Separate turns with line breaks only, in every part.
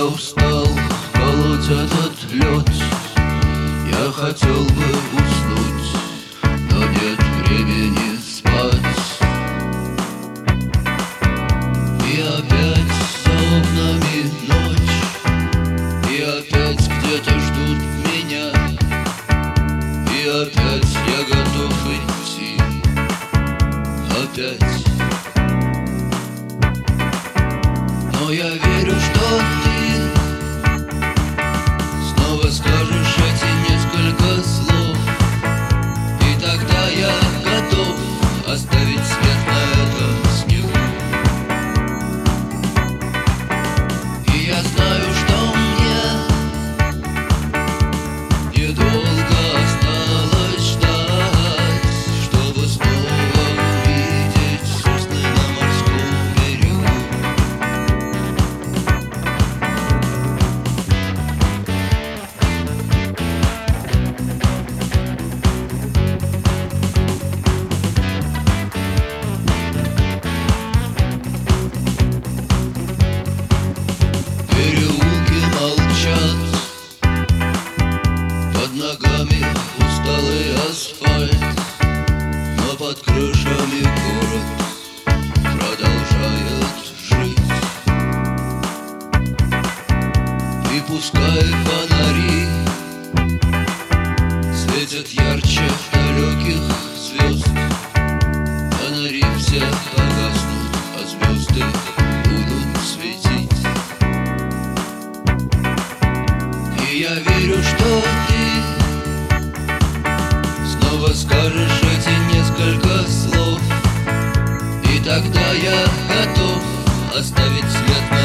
Я устал колоть этот лед Я хотел крышами город продолжает жить. И пускай фонари Светят ярче далеких звезд. Фонари все погаснут, а звезды будут светить. И я верю, что ты Снова скажешь тогда я готов оставить след на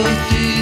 of you.